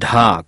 ঢাক